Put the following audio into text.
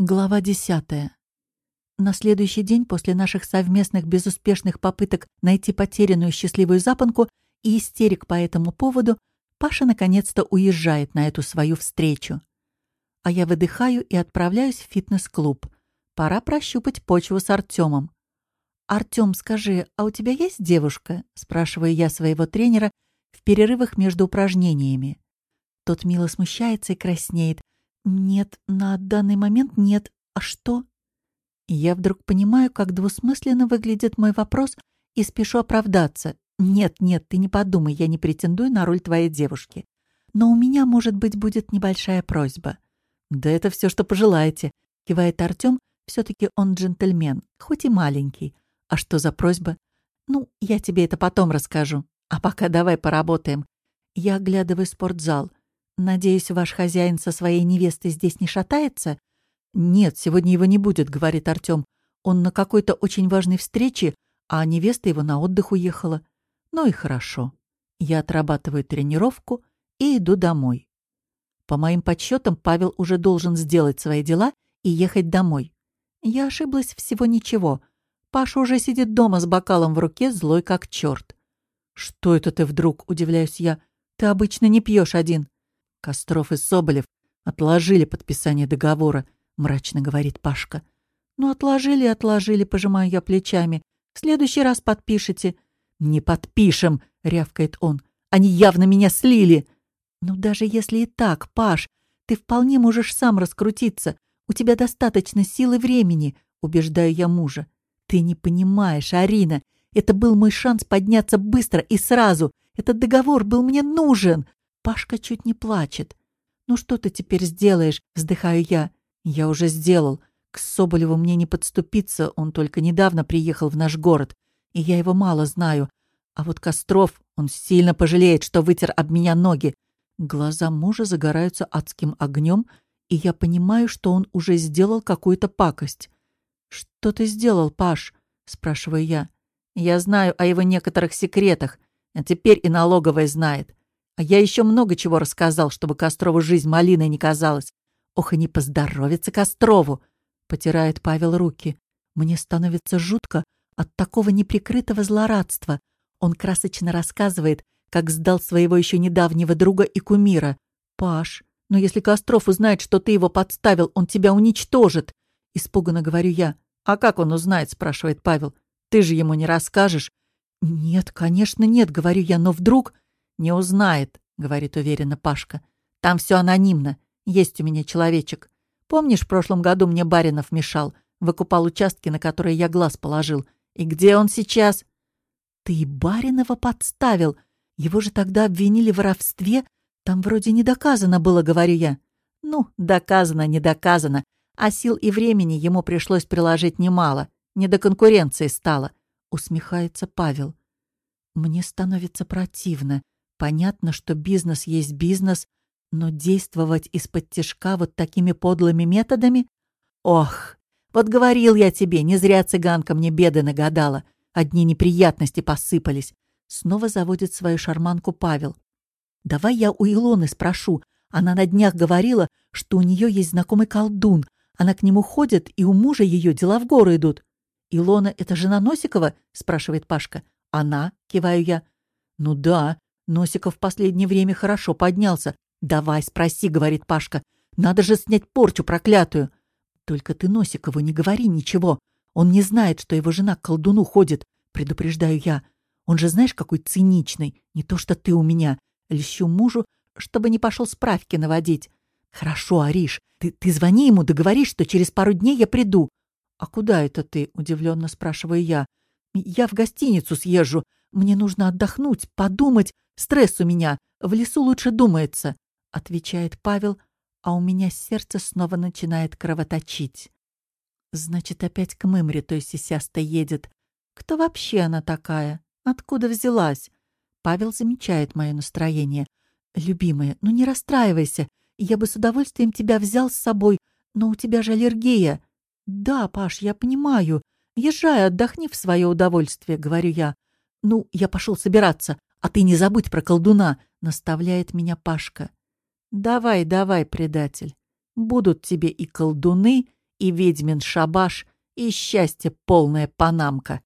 Глава десятая. На следующий день после наших совместных безуспешных попыток найти потерянную счастливую запонку и истерик по этому поводу, Паша наконец-то уезжает на эту свою встречу. А я выдыхаю и отправляюсь в фитнес-клуб. Пора прощупать почву с Артемом. «Артем, скажи, а у тебя есть девушка?» — спрашиваю я своего тренера в перерывах между упражнениями. Тот мило смущается и краснеет, «Нет, на данный момент нет. А что?» я вдруг понимаю, как двусмысленно выглядит мой вопрос и спешу оправдаться. «Нет, нет, ты не подумай, я не претендую на роль твоей девушки. Но у меня, может быть, будет небольшая просьба». «Да это все, что пожелаете», — кивает Артем. Все-таки он джентльмен, хоть и маленький. «А что за просьба?» «Ну, я тебе это потом расскажу. А пока давай поработаем». Я оглядываю спортзал — «Надеюсь, ваш хозяин со своей невестой здесь не шатается?» «Нет, сегодня его не будет», — говорит Артем. «Он на какой-то очень важной встрече, а невеста его на отдых уехала. Ну и хорошо. Я отрабатываю тренировку и иду домой. По моим подсчетам, Павел уже должен сделать свои дела и ехать домой. Я ошиблась всего ничего. Паша уже сидит дома с бокалом в руке, злой как черт. «Что это ты вдруг?» — удивляюсь я. «Ты обычно не пьешь один». Костров и Соболев отложили подписание договора, мрачно говорит Пашка. Ну, отложили, отложили, пожимаю я плечами. В следующий раз подпишите. Не подпишем, рявкает он. Они явно меня слили. Ну, даже если и так, Паш, ты вполне можешь сам раскрутиться. У тебя достаточно силы времени, убеждаю я мужа. Ты не понимаешь, Арина, это был мой шанс подняться быстро и сразу. Этот договор был мне нужен. Пашка чуть не плачет. «Ну что ты теперь сделаешь?» — вздыхаю я. «Я уже сделал. К Соболеву мне не подступиться, он только недавно приехал в наш город, и я его мало знаю. А вот Костров, он сильно пожалеет, что вытер об меня ноги. Глаза мужа загораются адским огнем, и я понимаю, что он уже сделал какую-то пакость. «Что ты сделал, Паш?» — спрашиваю я. «Я знаю о его некоторых секретах, а теперь и налоговая знает. А я еще много чего рассказал, чтобы Кострову жизнь малиной не казалась. Ох, и не поздоровится Кострову!» Потирает Павел руки. Мне становится жутко от такого неприкрытого злорадства. Он красочно рассказывает, как сдал своего еще недавнего друга и кумира. «Паш, но если Костров узнает, что ты его подставил, он тебя уничтожит!» Испуганно говорю я. «А как он узнает?» — спрашивает Павел. «Ты же ему не расскажешь?» «Нет, конечно, нет», — говорю я, но вдруг... «Не узнает», — говорит уверенно Пашка. «Там все анонимно. Есть у меня человечек. Помнишь, в прошлом году мне Баринов мешал, выкупал участки, на которые я глаз положил. И где он сейчас?» «Ты Баринова подставил. Его же тогда обвинили в воровстве. Там вроде не доказано было, говорю я». «Ну, доказано, не доказано. А сил и времени ему пришлось приложить немало. Не до конкуренции стало», — усмехается Павел. «Мне становится противно. Понятно, что бизнес есть бизнес, но действовать из-под тяжка вот такими подлыми методами? Ох, вот говорил я тебе, не зря цыганка мне беды нагадала. Одни неприятности посыпались. Снова заводит свою шарманку Павел. Давай я у Илоны спрошу. Она на днях говорила, что у нее есть знакомый колдун. Она к нему ходит, и у мужа ее дела в горы идут. «Илона — это жена Носикова?» — спрашивает Пашка. «Она?» — киваю я. «Ну да, Носиков в последнее время хорошо поднялся. «Давай, спроси», — говорит Пашка. «Надо же снять порчу проклятую». «Только ты Носикову не говори ничего. Он не знает, что его жена к колдуну ходит», — предупреждаю я. «Он же знаешь, какой циничный. Не то что ты у меня. Льщу мужу, чтобы не пошел справки наводить». «Хорошо, Ариш, ты, ты звони ему, договорись, что через пару дней я приду». «А куда это ты?» — удивленно спрашиваю я. «Я в гостиницу съезжу. Мне нужно отдохнуть, подумать, Стресс у меня. В лесу лучше думается», — отвечает Павел, а у меня сердце снова начинает кровоточить. Значит, опять к Мымре той сисястой едет. Кто вообще она такая? Откуда взялась? Павел замечает мое настроение. «Любимая, ну не расстраивайся. Я бы с удовольствием тебя взял с собой, но у тебя же аллергия». «Да, Паш, я понимаю. Езжай, отдохни в свое удовольствие», — говорю я. «Ну, я пошел собираться. «А ты не забудь про колдуна!» — наставляет меня Пашка. «Давай, давай, предатель. Будут тебе и колдуны, и ведьмин шабаш, и счастье полная панамка.